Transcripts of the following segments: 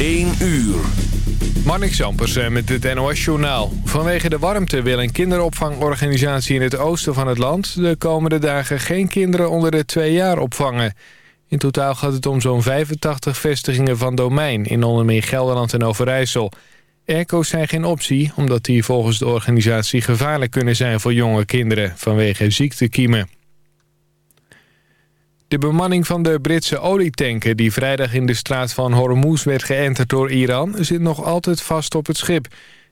1 uur. Marnix Zampersen eh, met het NOS-journaal. Vanwege de warmte wil een kinderopvangorganisatie in het oosten van het land... de komende dagen geen kinderen onder de twee jaar opvangen. In totaal gaat het om zo'n 85 vestigingen van Domein... in onder meer Gelderland en Overijssel. Airco's zijn geen optie, omdat die volgens de organisatie gevaarlijk kunnen zijn voor jonge kinderen... vanwege ziektekiemen. De bemanning van de Britse olietanker die vrijdag in de straat van Hormuz werd geënterd door Iran zit nog altijd vast op het schip.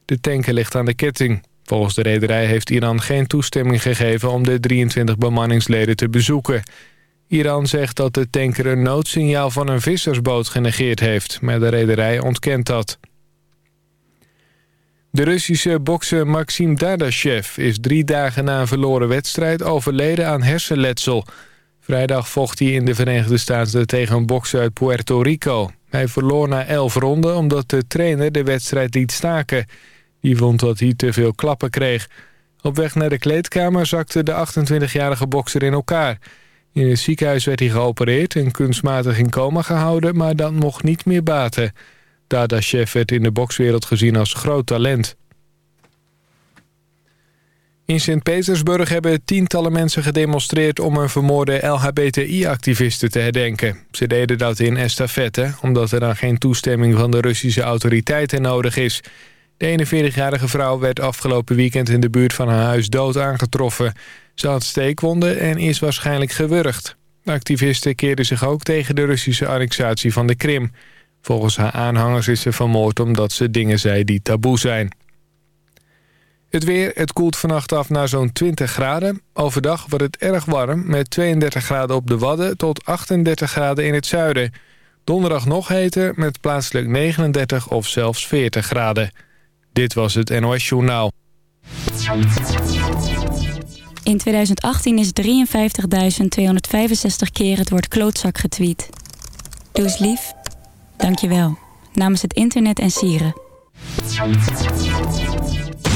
De tanker ligt aan de ketting. Volgens de rederij heeft Iran geen toestemming gegeven om de 23 bemanningsleden te bezoeken. Iran zegt dat de tanker een noodsignaal van een vissersboot genegeerd heeft, maar de rederij ontkent dat. De Russische bokser Maxim Dadashev is drie dagen na een verloren wedstrijd overleden aan hersenletsel. Vrijdag vocht hij in de Verenigde Staten tegen een bokser uit Puerto Rico. Hij verloor na elf ronden omdat de trainer de wedstrijd liet staken. Die vond dat hij te veel klappen kreeg. Op weg naar de kleedkamer zakte de 28-jarige bokser in elkaar. In het ziekenhuis werd hij geopereerd en kunstmatig in coma gehouden... maar dat mocht niet meer baten. Chef werd in de bokswereld gezien als groot talent. In Sint-Petersburg hebben tientallen mensen gedemonstreerd... om een vermoorde LHBTI-activisten te herdenken. Ze deden dat in estafette, omdat er dan geen toestemming... van de Russische autoriteiten nodig is. De 41-jarige vrouw werd afgelopen weekend in de buurt van haar huis dood aangetroffen. Ze had steekwonden en is waarschijnlijk gewurgd. De activisten keerden zich ook tegen de Russische annexatie van de Krim. Volgens haar aanhangers is ze vermoord omdat ze dingen zei die taboe zijn. Het weer, het koelt vannacht af naar zo'n 20 graden. Overdag wordt het erg warm met 32 graden op de Wadden tot 38 graden in het zuiden. Donderdag nog heter met plaatselijk 39 of zelfs 40 graden. Dit was het NOS Journaal. In 2018 is 53.265 keer het woord klootzak getweet. Doe eens lief. Dank je wel. Namens het internet en sieren.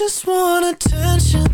just want attention.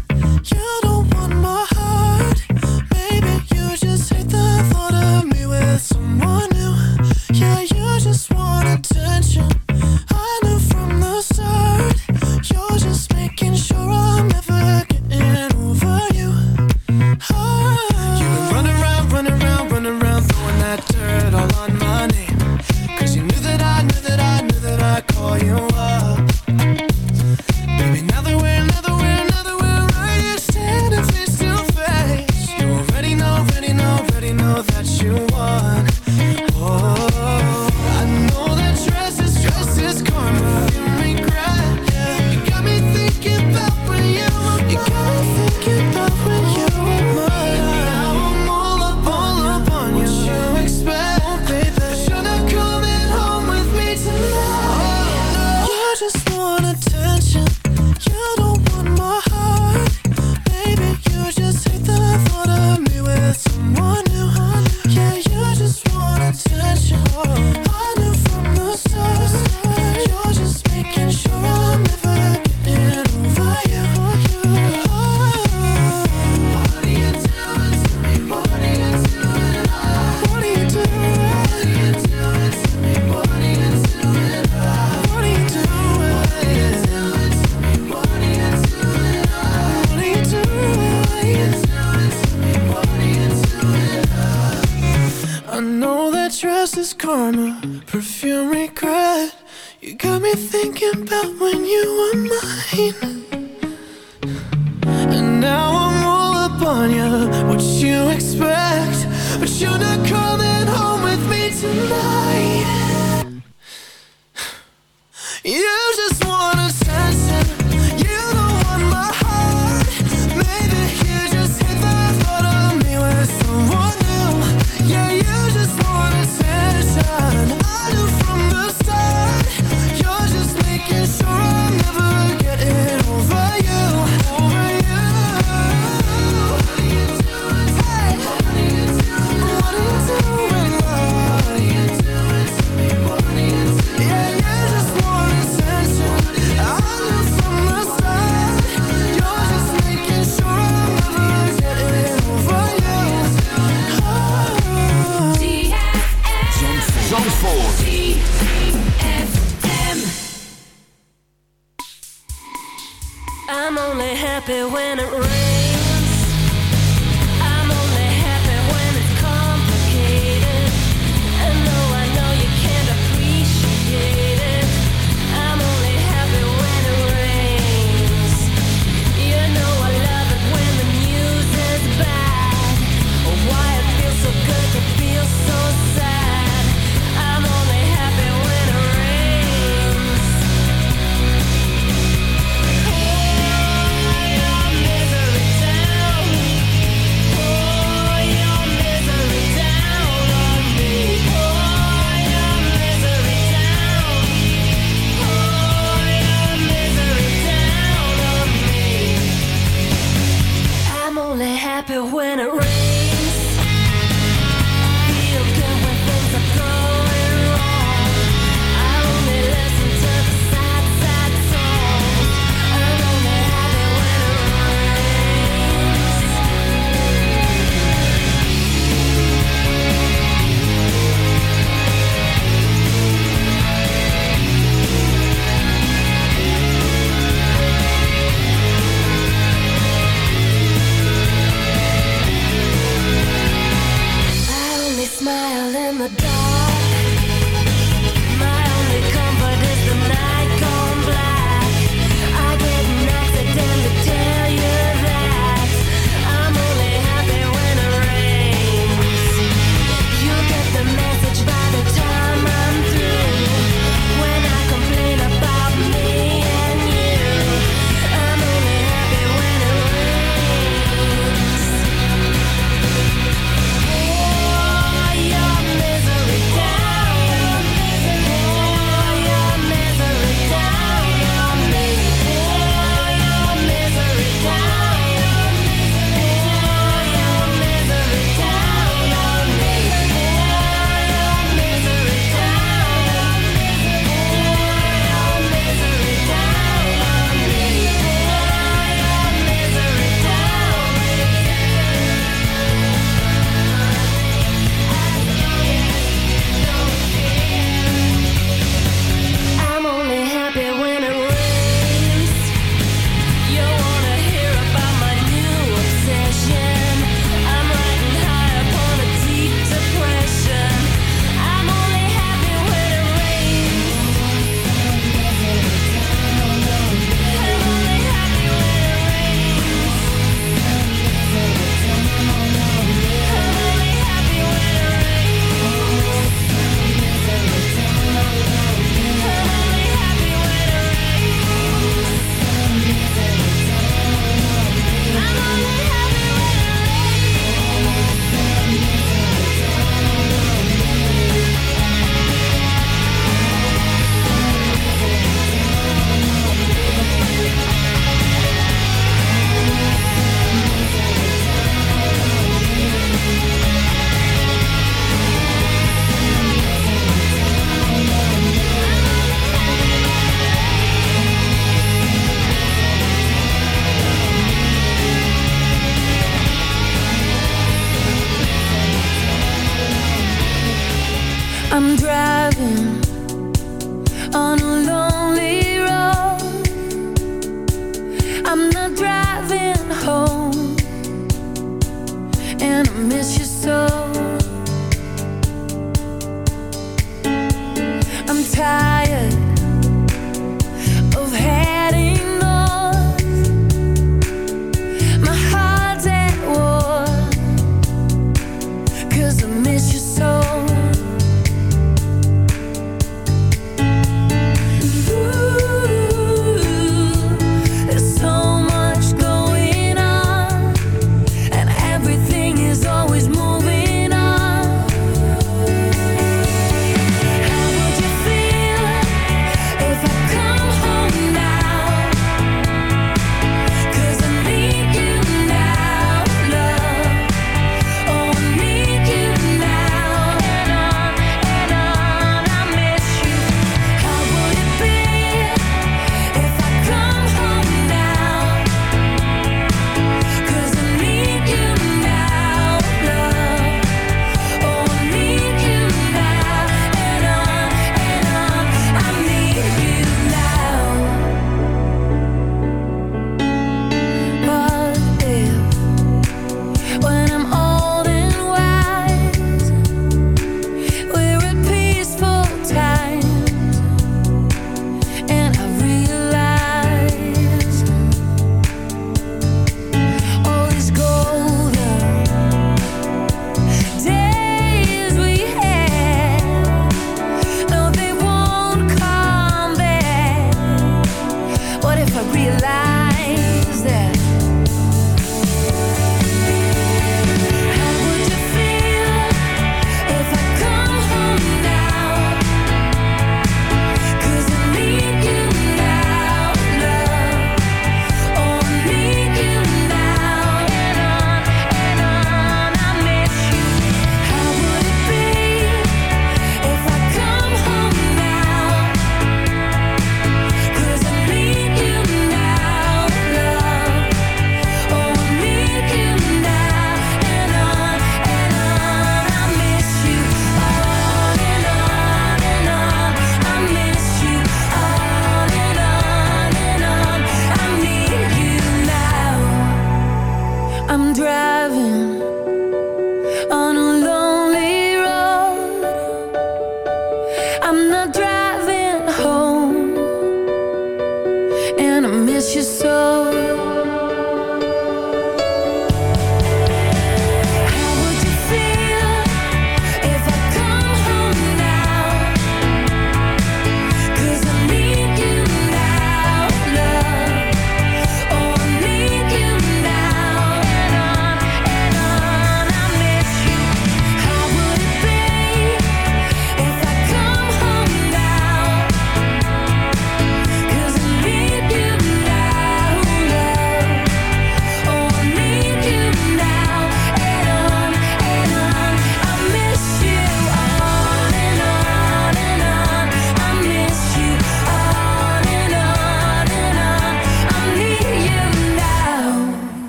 what you expect, but you're not.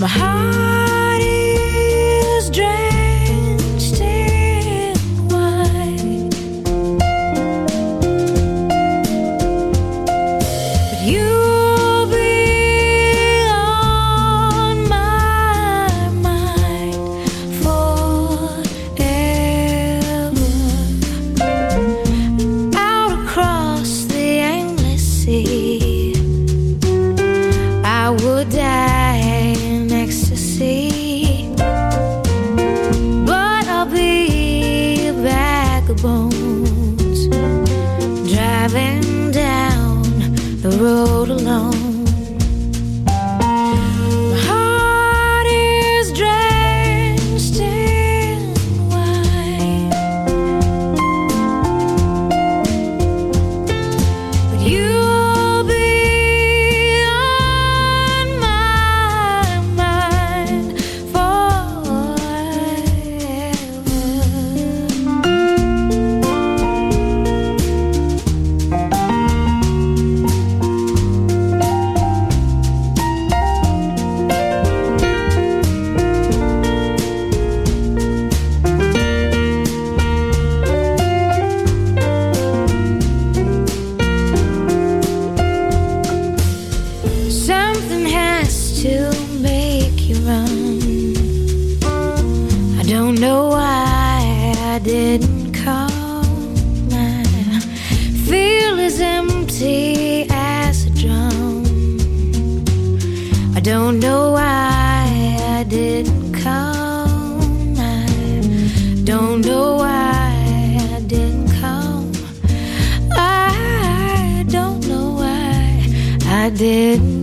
My heart I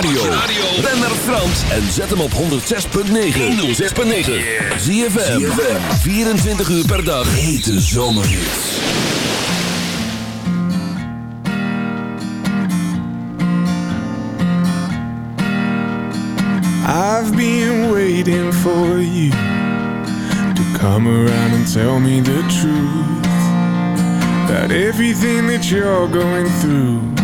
radio. Ben naar Frans en zet hem op 106.9. 106.9. Zie je 24 uur per dag. Hete zomerhits. I've been waiting for you to come around and tell me the truth. That everything that you're going through,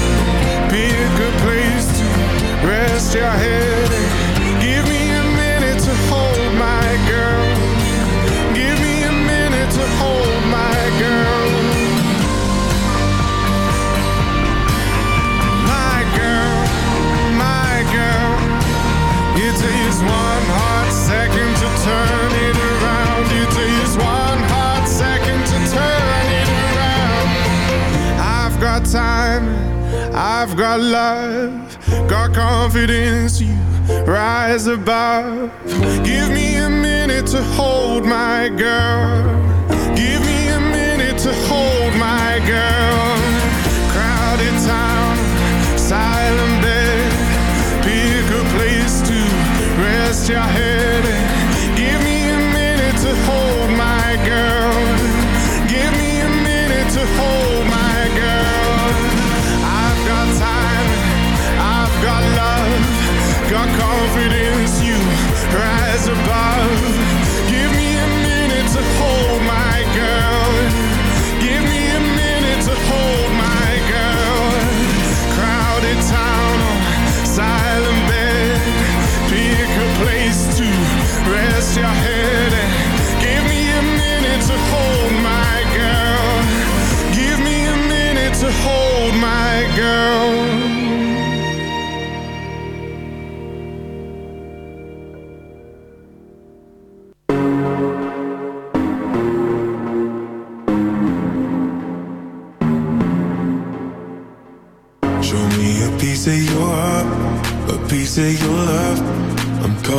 Good place to rest your head.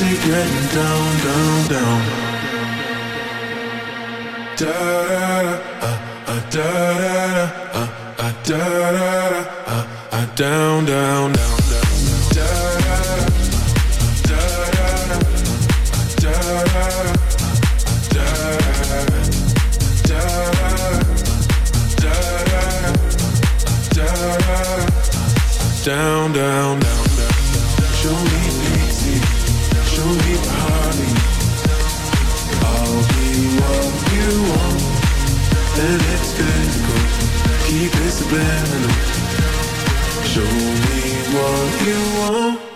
to getting down, down, down. Da da da, uh, uh, da da da, uh, uh, da da da, uh, uh, down, down, down. Down, down, down, down. Show me easy. I'll be what you want, and it's. Keep it subliminal. Show me what you want.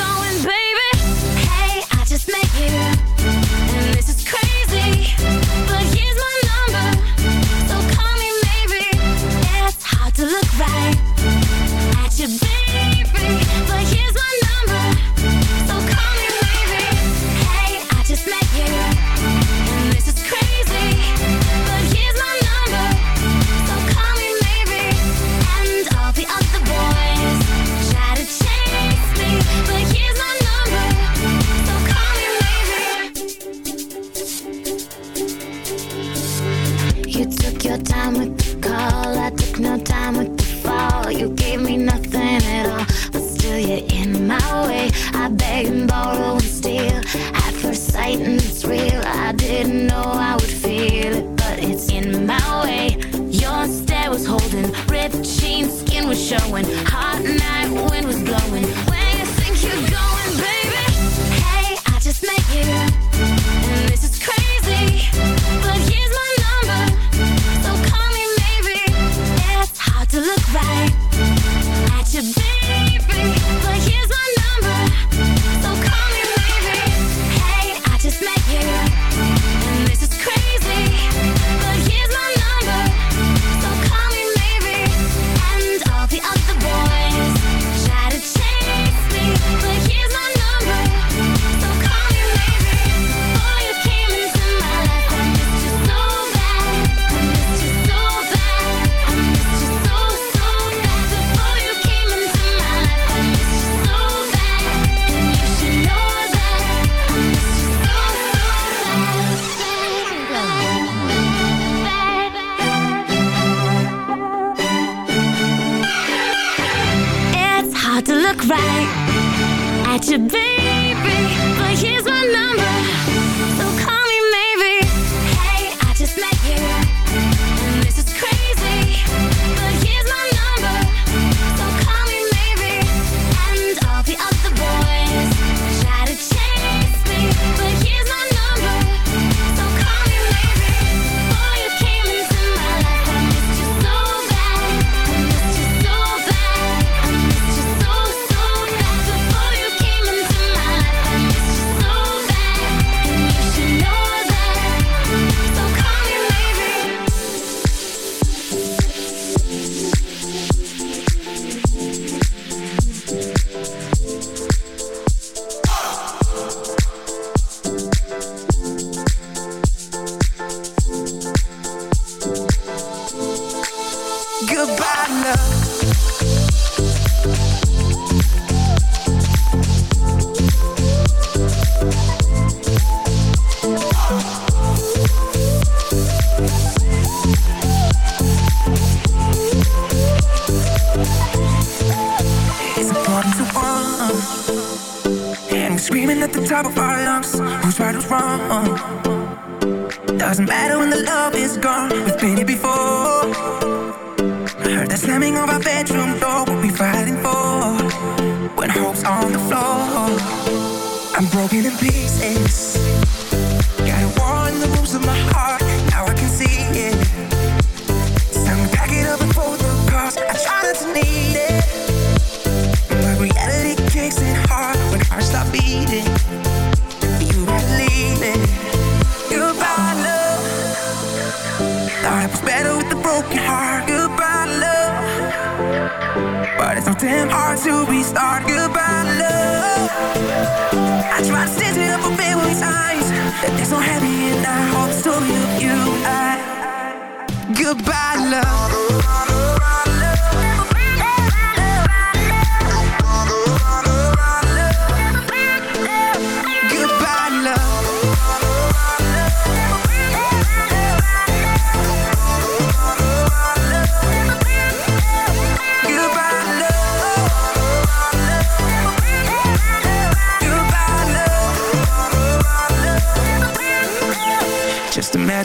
going back. right at your baby. heart stopped beating. You believe leaving. Goodbye, love. Thought it was better with a broken heart. Goodbye, love. But it's so damn hard to restart. Goodbye, love. I try to stand it up a bit with times. It's so heavy and I hold so you, of you. I. Goodbye, love.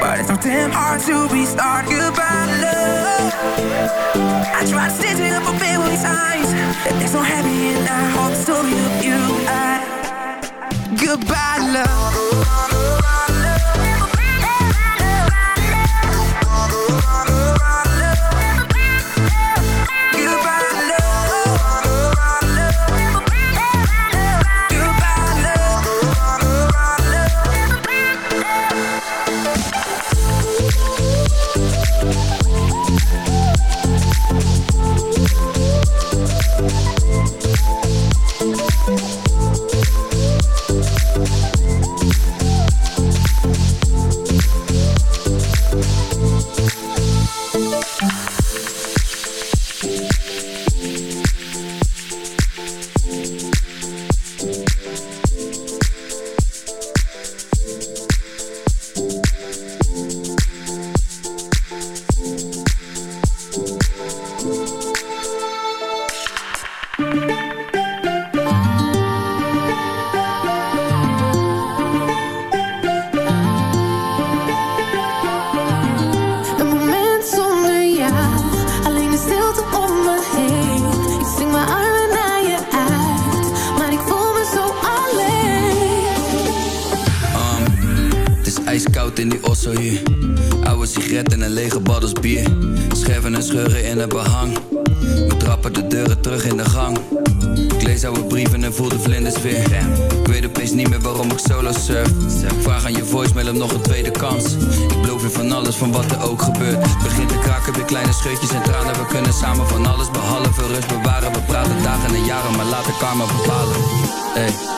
But it's so damn hard to restart. Goodbye, love. I try tried stitching up a million times. There's no happy in I hope the story of you. I, goodbye, love. maar bepalen. Hey.